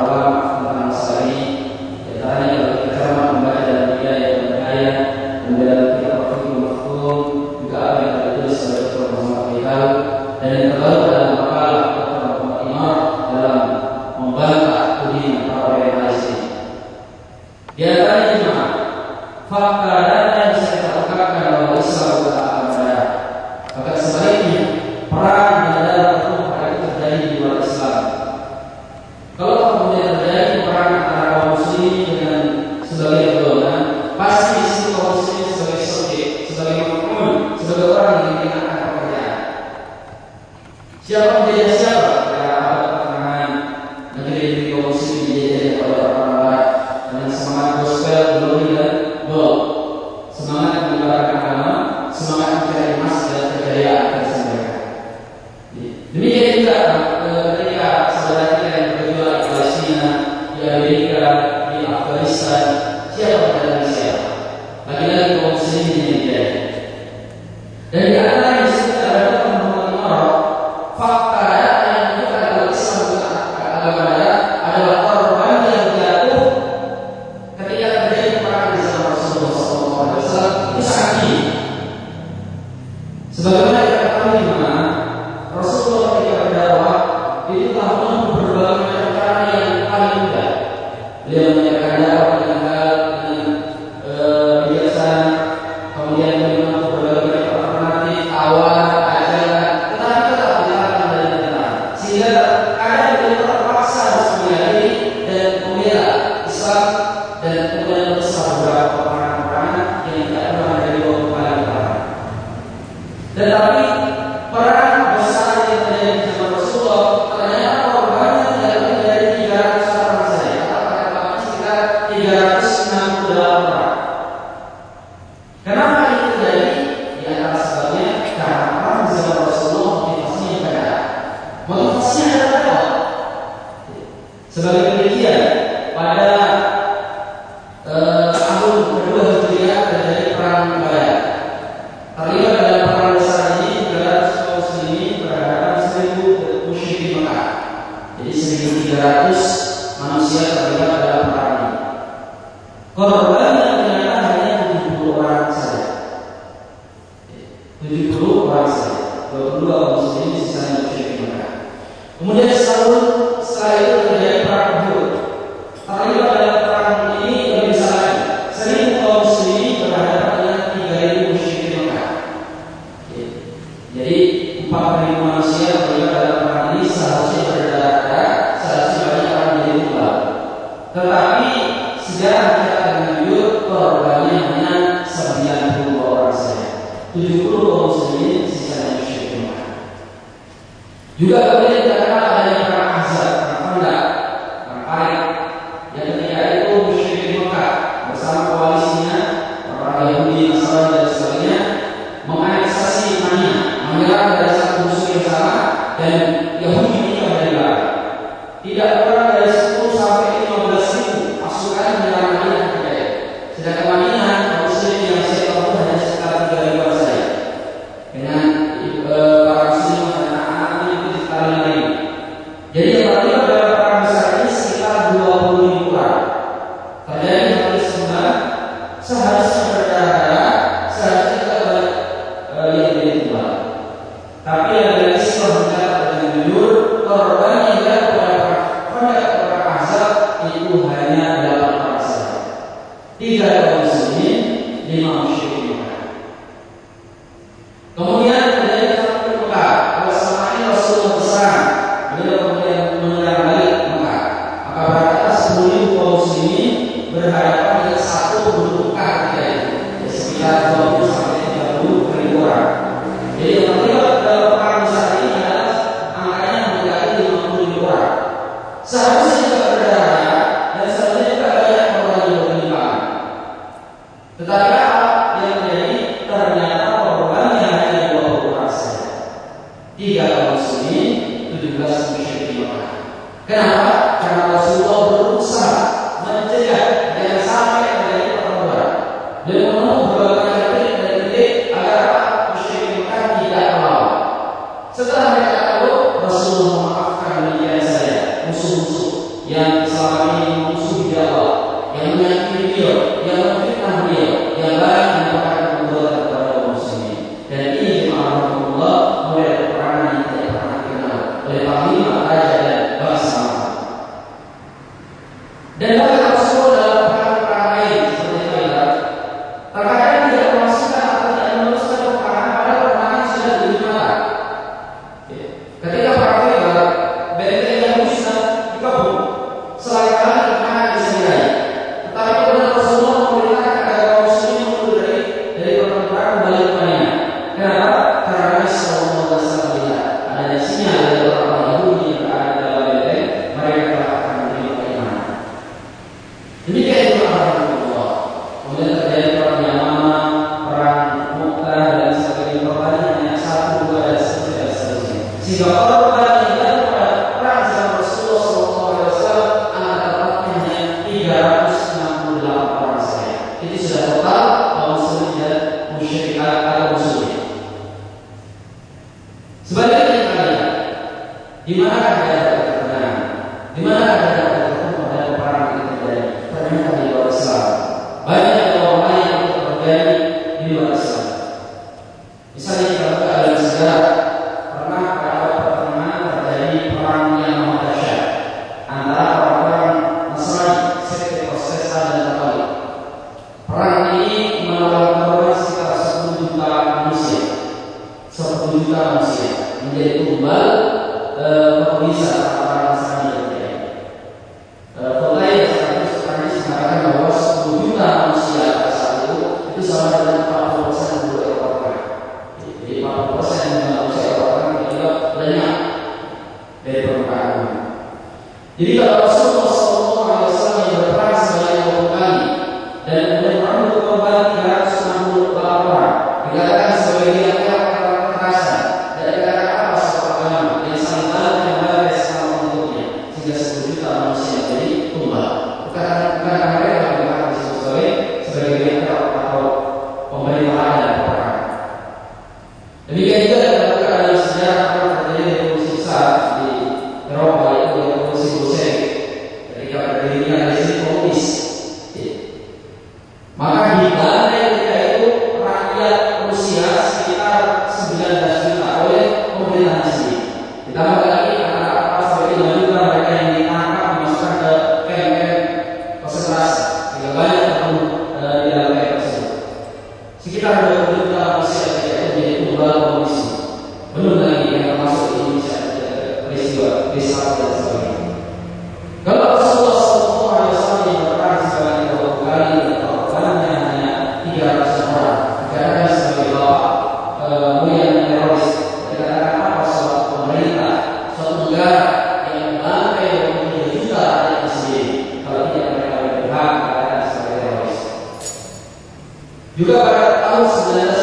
Uh... ¿Verdad? puasa. 22 orang muslim sisanya musyrik Kemudian sahur setelah itu Tapi yang dari Islam mencatat dengan jujur korban yang dilakukan pada produk ini 17 musyrik Mekah. Kenapa? Karena Rasulullah berusaha mencegah jangan sampai terjadi pertempuran dan menolak أجل 有的当时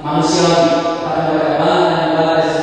manusiawi pada bagaimana membalas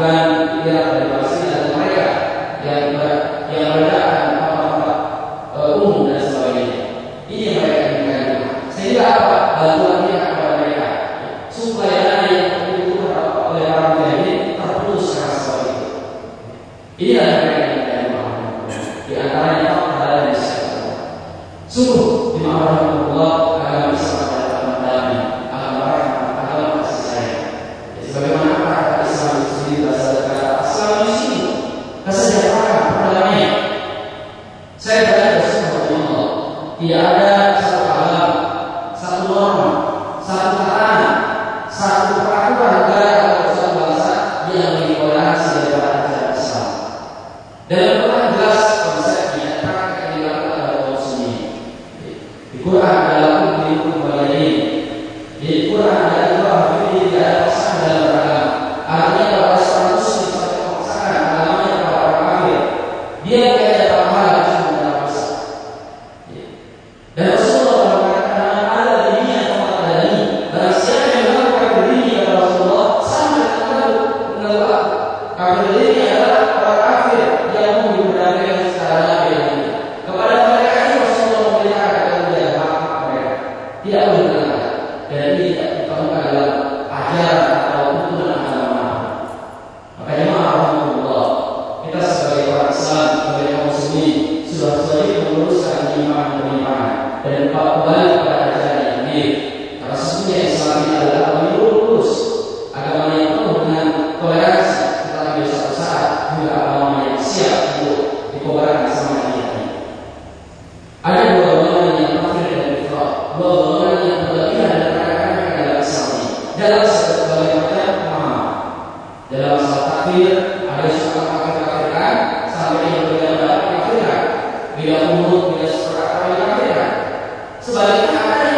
bukan tidak bebas tidak menurut tidak seperti apa yang Sebaliknya